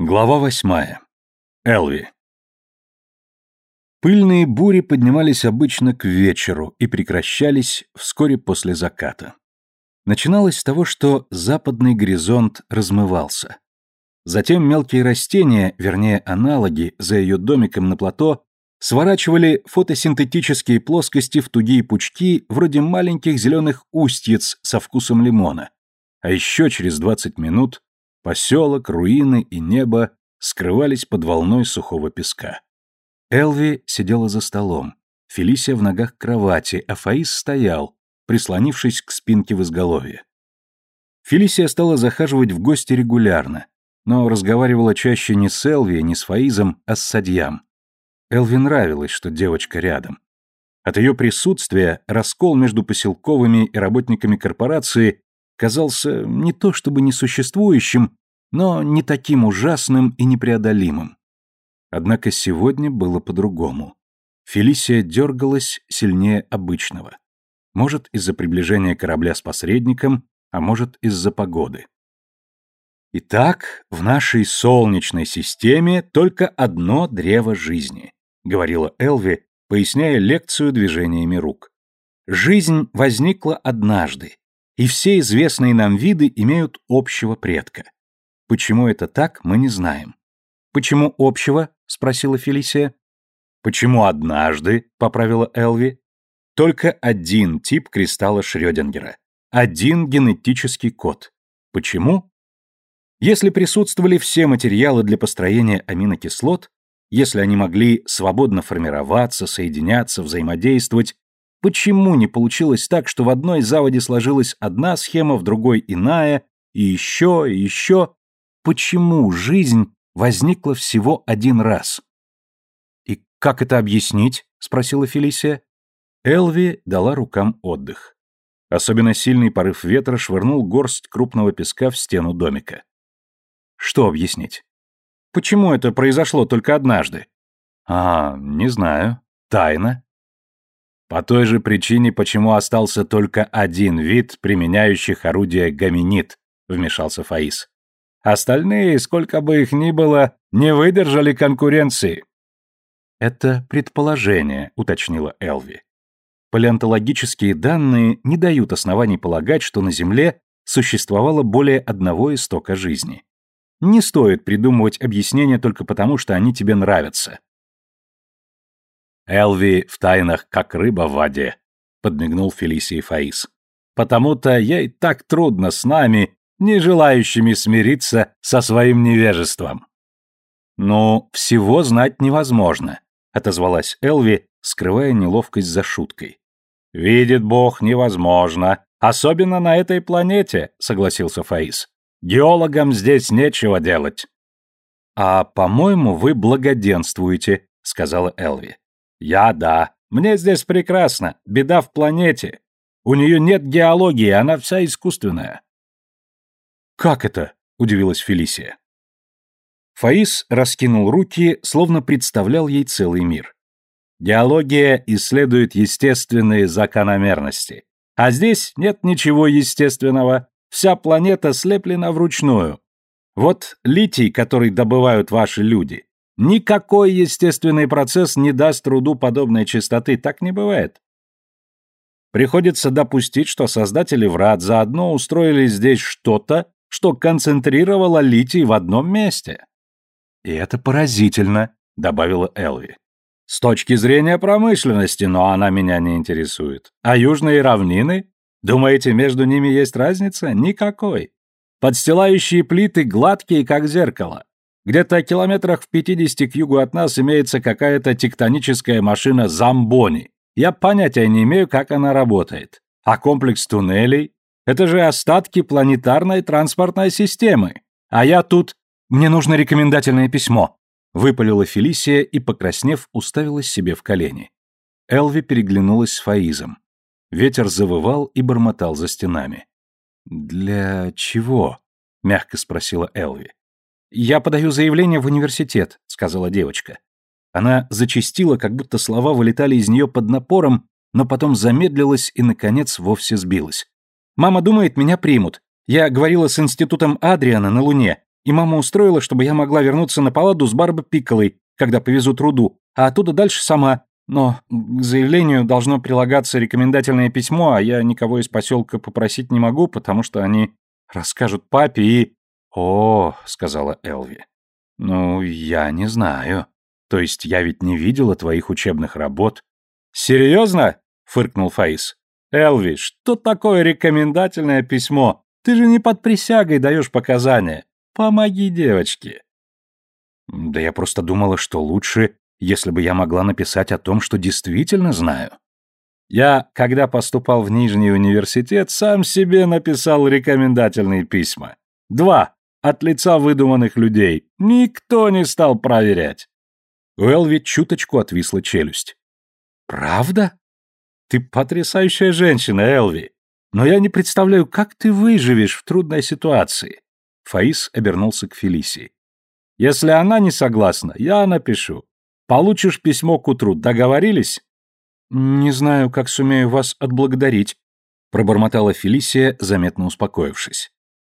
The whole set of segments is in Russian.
Глава восьмая. Элви. Пыльные бури поднимались обычно к вечеру и прекращались вскоре после заката. Начиналось с того, что западный горизонт размывался. Затем мелкие растения, вернее аналоги, за ее домиком на плато, сворачивали фотосинтетические плоскости в тугие пучки вроде маленьких зеленых устьиц со вкусом лимона. А еще через 20 минут Поселок, руины и небо скрывались под волной сухого песка. Элви сидела за столом, Фелисия в ногах кровати, а Фаис стоял, прислонившись к спинке в изголовье. Фелисия стала захаживать в гости регулярно, но разговаривала чаще не с Элви, не с Фаизом, а с Садьям. Элви нравилось, что девочка рядом. От ее присутствия раскол между поселковыми и работниками корпорации казался не то чтобы несуществующим, но не таким ужасным и непреодолимым. Однако сегодня было по-другому. Фелисия дергалась сильнее обычного. Может, из-за приближения корабля с посредником, а может, из-за погоды. «Итак, в нашей солнечной системе только одно древо жизни», — говорила Элви, поясняя лекцию движениями рук. «Жизнь возникла однажды, и все известные нам виды имеют общего предка. Почему это так, мы не знаем. Почему общего? спросила Фелисия. Почему однажды, поправила Элви. Только один тип кристалла Шрёдингера. Один генетический код. Почему? Если присутствовали все материалы для построения аминокислот, если они могли свободно формироваться, соединяться, взаимодействовать, Почему не получилось так, что в одной заводе сложилась одна схема, в другой иная, и еще, и еще? Почему жизнь возникла всего один раз? «И как это объяснить?» — спросила Фелисия. Элви дала рукам отдых. Особенно сильный порыв ветра швырнул горсть крупного песка в стену домика. Что объяснить? Почему это произошло только однажды? А, не знаю. Тайна. По той же причине, почему остался только один вид применяющих орудие гоминид, вмешался Фаис. Остальные, сколько бы их ни было, не выдержали конкуренции. Это предположение, уточнила Элви. Палеонтологические данные не дают оснований полагать, что на Земле существовало более одного истока жизни. Не стоит придумывать объяснения только потому, что они тебе нравятся. Элви в тайнах, как рыба в воде, подмигнул Фелисий Фаис. Потому-то ей так трудно с нами, не желающими смириться со своим невежеством. Ну, всего знать невозможно, отозвалась Элви, скрывая неловкость за шуткой. Видит Бог, невозможно, особенно на этой планете, согласился Фаис. Геологам здесь нечего делать. А, по-моему, вы благоденствуете, сказала Элви. Я да. Мне здесь прекрасно. Беда в планете. У нее нет геологии, она вся искусственная. Как это? Удивилась Фелисия. Фаис раскинул руки, словно представлял ей целый мир. Геология исследует естественные закономерности. А здесь нет ничего естественного. Вся планета слеплена вручную. Вот литий, который добывают ваши люди, Никакой естественный процесс не даст труду подобной чистоты, так не бывает. Приходится допустить, что создатели врат заодно устроили здесь что-то, что концентрировало литий в одном месте. И это поразительно, добавила Элви. С точки зрения промышленности, но она меня не интересует. А южные равнины? Думаете, между ними есть разница? Никакой. Подстилающие плиты гладкие, как зеркало. Где-то километрах в 50 к югу от нас имеется какая-то тектоническая машина Замбони. Я понятия не имею, как она работает. А комплекс туннелей — это же остатки планетарной транспортной системы. А я тут... Мне нужно рекомендательное письмо. Выпалила Фелисия и, покраснев, уставилась себе в колени. Элви переглянулась с Фаизом. Ветер завывал и бормотал за стенами. «Для чего?» — мягко спросила Элви. «Я подаю заявление в университет», — сказала девочка. Она зачастила, как будто слова вылетали из нее под напором, но потом замедлилась и, наконец, вовсе сбилась. «Мама думает, меня примут. Я говорила с институтом Адриана на Луне. и мама устроила, чтобы я могла вернуться на паладу с Барбо Пикколой, когда повезут руду, а оттуда дальше сама. Но к заявлению должно прилагаться рекомендательное письмо, а я никого из поселка попросить не могу, потому что они расскажут папе и... «О», — сказала Элви, — «ну, я не знаю. То есть я ведь не видела твоих учебных работ». «Серьезно?» — фыркнул Фаис. «Элви, что такое рекомендательное письмо? Ты же не под присягой даешь показания. Помоги девочке». «Да я просто думала, что лучше, если бы я могла написать о том, что действительно знаю». Я, когда поступал в Нижний университет, сам себе написал рекомендательные письма. Два. От лица выдуманных людей. Никто не стал проверять. У Элви чуточку отвисла челюсть. «Правда? Ты потрясающая женщина, Элви. Но я не представляю, как ты выживешь в трудной ситуации». Фаис обернулся к Фелисии. «Если она не согласна, я напишу. Получишь письмо к утру. Договорились?» «Не знаю, как сумею вас отблагодарить», — пробормотала Фелисия, заметно успокоившись.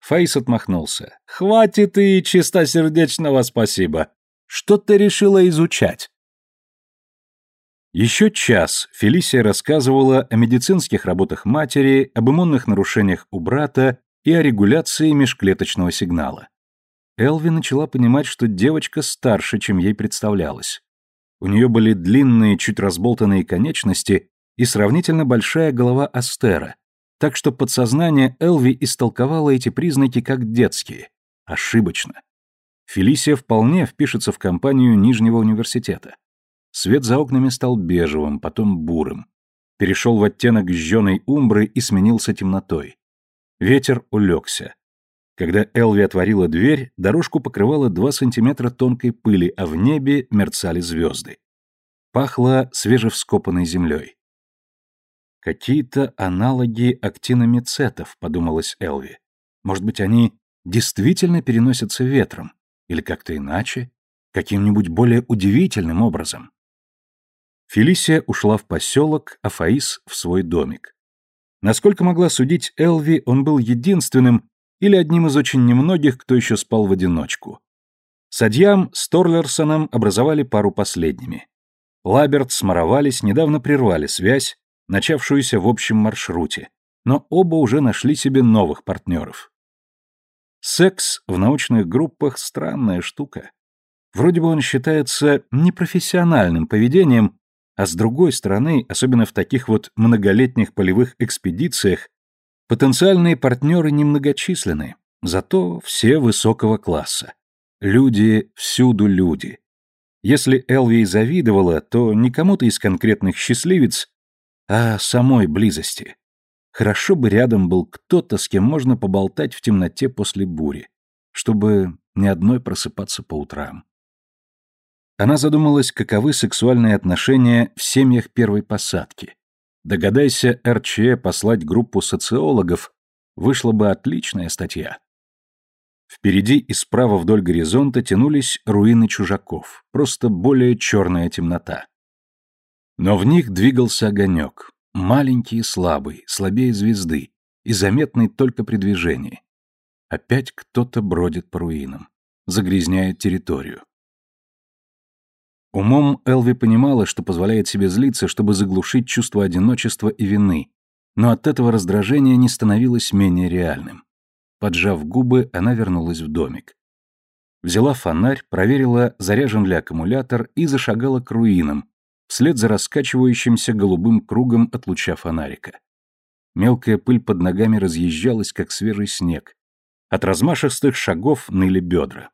Фаис отмахнулся. «Хватит и чистосердечного спасибо. Что ты решила изучать?» Еще час Фелисия рассказывала о медицинских работах матери, об иммунных нарушениях у брата и о регуляции межклеточного сигнала. Элви начала понимать, что девочка старше, чем ей представлялось. У нее были длинные, чуть разболтанные конечности и сравнительно большая голова Астера, так что подсознание Элви истолковало эти признаки как детские. Ошибочно. Фелисия вполне впишется в компанию Нижнего университета. Свет за окнами стал бежевым, потом бурым. Перешел в оттенок жженой умбры и сменился темнотой. Ветер улегся. Когда Элви отворила дверь, дорожку покрывала два сантиметра тонкой пыли, а в небе мерцали звезды. Пахло свежевскопанной землей. «Какие-то аналоги актиномицетов», — подумалась Элви. «Может быть, они действительно переносятся ветром? Или как-то иначе? Каким-нибудь более удивительным образом?» Фелисия ушла в поселок, а Фаис — в свой домик. Насколько могла судить Элви, он был единственным, или одним из очень немногих, кто еще спал в одиночку. Садьям с Торлерсоном образовали пару последними. Лаберт с Маровалис недавно прервали связь, начавшуюся в общем маршруте, но оба уже нашли себе новых партнеров. Секс в научных группах – странная штука. Вроде бы он считается непрофессиональным поведением, а с другой стороны, особенно в таких вот многолетних полевых экспедициях, Потенциальные партнеры немногочисленны, зато все высокого класса. Люди всюду люди. Если Элви завидовала, то не кому-то из конкретных счастливец, а самой близости. Хорошо бы рядом был кто-то, с кем можно поболтать в темноте после бури, чтобы ни одной просыпаться по утрам. Она задумалась, каковы сексуальные отношения в семьях первой посадки, Догадайся РЧ послать группу социологов, вышла бы отличная статья. Впереди и справа вдоль горизонта тянулись руины чужаков, просто более черная темнота. Но в них двигался огонек, маленький и слабый, слабее звезды, и заметный только при движении. Опять кто-то бродит по руинам, загрязняет территорию. Умом Элви понимала, что позволяет себе злиться, чтобы заглушить чувство одиночества и вины, но от этого раздражение не становилось менее реальным. Поджав губы, она вернулась в домик. Взяла фонарь, проверила, заряжен ли аккумулятор и зашагала к руинам, вслед за раскачивающимся голубым кругом от луча фонарика. Мелкая пыль под ногами разъезжалась, как свежий снег. От размашистых шагов ныли бедра.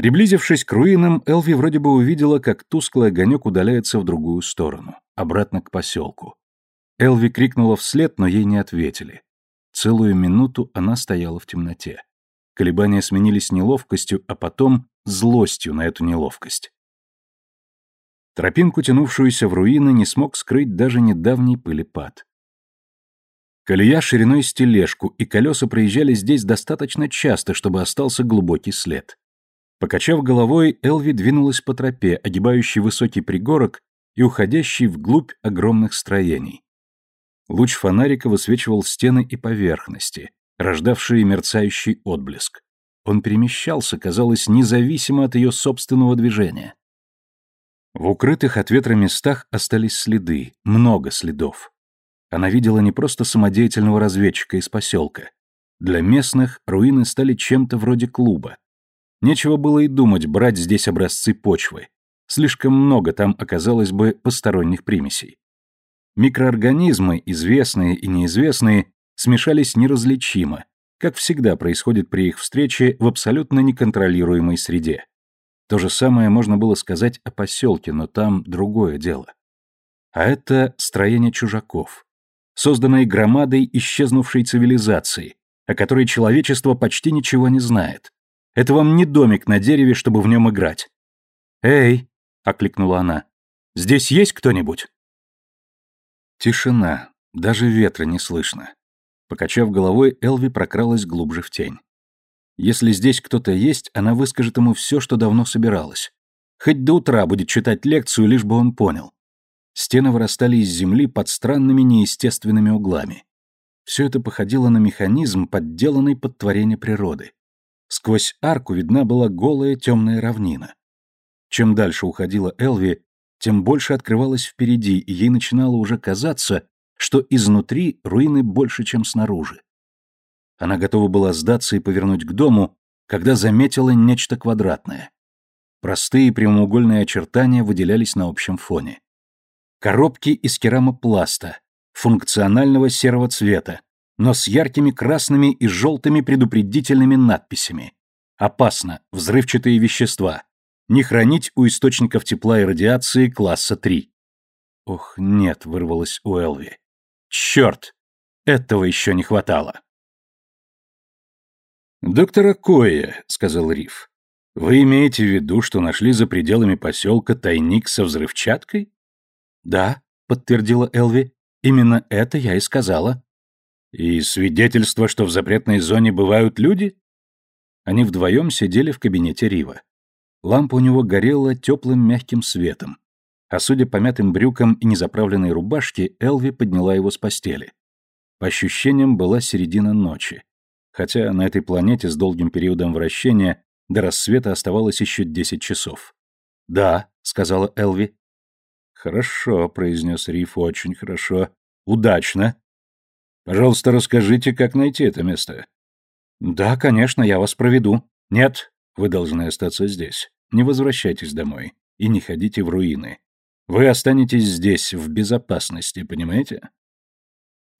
Приблизившись к руинам, Элви вроде бы увидела, как тусклый огонек удаляется в другую сторону, обратно к поселку. Элви крикнула вслед, но ей не ответили. Целую минуту она стояла в темноте. Колебания сменились неловкостью, а потом злостью на эту неловкость. Тропинку, тянувшуюся в руины, не смог скрыть даже недавний пылепад. Колея шириной с тележку, и колеса проезжали здесь достаточно часто, чтобы остался глубокий след. Покачав головой, Элви двинулась по тропе, огибающей высокий пригорок и уходящей вглубь огромных строений. Луч фонарика высвечивал стены и поверхности, рождавшие мерцающий отблеск. Он перемещался, казалось, независимо от ее собственного движения. В укрытых от ветра местах остались следы, много следов. Она видела не просто самодеятельного разведчика из поселка. Для местных руины стали чем-то вроде клуба. Нечего было и думать брать здесь образцы почвы. Слишком много там оказалось бы посторонних примесей. Микроорганизмы, известные и неизвестные, смешались неразличимо, как всегда происходит при их встрече в абсолютно неконтролируемой среде. То же самое можно было сказать о поселке, но там другое дело. А это строение чужаков, созданное громадой исчезнувшей цивилизации, о которой человечество почти ничего не знает. Это вам не домик на дереве, чтобы в нем играть. «Эй!» — окликнула она. «Здесь есть кто-нибудь?» Тишина, даже ветра не слышно. Покачав головой, Элви прокралась глубже в тень. Если здесь кто-то есть, она выскажет ему все, что давно собиралась. Хоть до утра будет читать лекцию, лишь бы он понял. Стены вырастали из земли под странными неестественными углами. Все это походило на механизм, подделанный под творение природы. Сквозь арку видна была голая темная равнина. Чем дальше уходила Элви, тем больше открывалось впереди, и ей начинало уже казаться, что изнутри руины больше, чем снаружи. Она готова была сдаться и повернуть к дому, когда заметила нечто квадратное. Простые прямоугольные очертания выделялись на общем фоне. Коробки из керамопласта, функционального серого цвета, но с яркими красными и желтыми предупредительными надписями. Опасно, взрывчатые вещества. Не хранить у источников тепла и радиации класса 3. Ох, нет, вырвалось у Элви. Черт! Этого еще не хватало. «Доктора Коя», — сказал Риф, — «вы имеете в виду, что нашли за пределами поселка тайник со взрывчаткой?» «Да», — подтвердила Элви, — «именно это я и сказала». «И свидетельство, что в запретной зоне бывают люди?» Они вдвоем сидели в кабинете Рива. Лампа у него горела теплым мягким светом, а судя по мятым брюкам и незаправленной рубашке, Элви подняла его с постели. По ощущениям, была середина ночи хотя на этой планете с долгим периодом вращения до рассвета оставалось еще десять часов. «Да», — сказала Элви. «Хорошо», — произнес Риф, — «очень хорошо. Удачно. Пожалуйста, расскажите, как найти это место». «Да, конечно, я вас проведу». «Нет, вы должны остаться здесь. Не возвращайтесь домой и не ходите в руины. Вы останетесь здесь, в безопасности, понимаете?»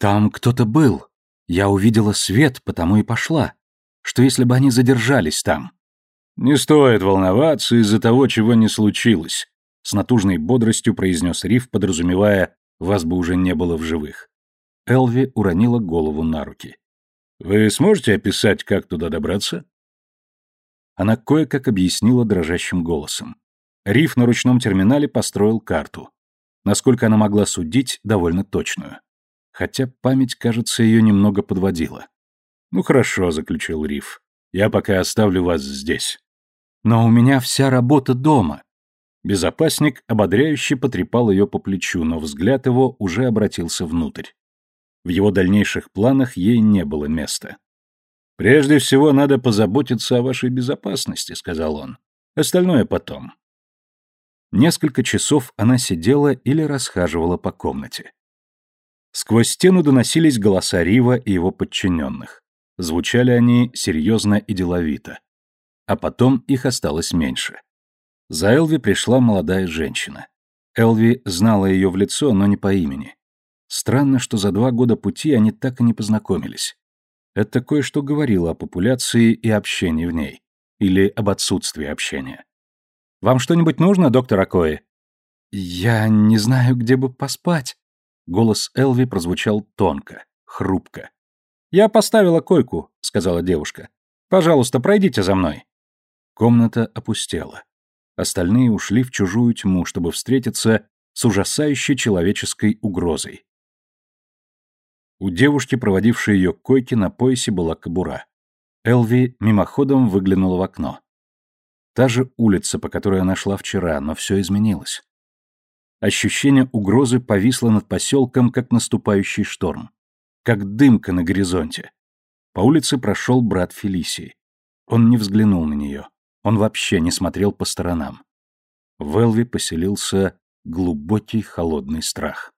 «Там кто-то был», я увидела свет, потому и пошла. Что если бы они задержались там? Не стоит волноваться из-за того, чего не случилось, с натужной бодростью произнес Риф, подразумевая, вас бы уже не было в живых. Элви уронила голову на руки. Вы сможете описать, как туда добраться? Она кое-как объяснила дрожащим голосом. Риф на ручном терминале построил карту. Насколько она могла судить, довольно точную хотя память, кажется, ее немного подводила. «Ну хорошо», — заключил Риф. «Я пока оставлю вас здесь». «Но у меня вся работа дома». Безопасник ободряюще потрепал ее по плечу, но взгляд его уже обратился внутрь. В его дальнейших планах ей не было места. «Прежде всего надо позаботиться о вашей безопасности», — сказал он. «Остальное потом». Несколько часов она сидела или расхаживала по комнате. Сквозь стену доносились голоса Рива и его подчиненных. Звучали они серьезно и деловито. А потом их осталось меньше. За Элви пришла молодая женщина. Элви знала ее в лицо, но не по имени. Странно, что за два года пути они так и не познакомились. Это кое-что говорило о популяции и общении в ней. Или об отсутствии общения. «Вам что-нибудь нужно, доктор Акои?» «Я не знаю, где бы поспать», Голос Элви прозвучал тонко, хрупко. «Я поставила койку», — сказала девушка. «Пожалуйста, пройдите за мной». Комната опустела. Остальные ушли в чужую тьму, чтобы встретиться с ужасающей человеческой угрозой. У девушки, проводившей ее к койке, на поясе была кобура. Элви мимоходом выглянула в окно. Та же улица, по которой она шла вчера, но все изменилось. Ощущение угрозы повисло над поселком, как наступающий шторм. Как дымка на горизонте. По улице прошел брат Фелисии. Он не взглянул на нее. Он вообще не смотрел по сторонам. В Элви поселился глубокий холодный страх.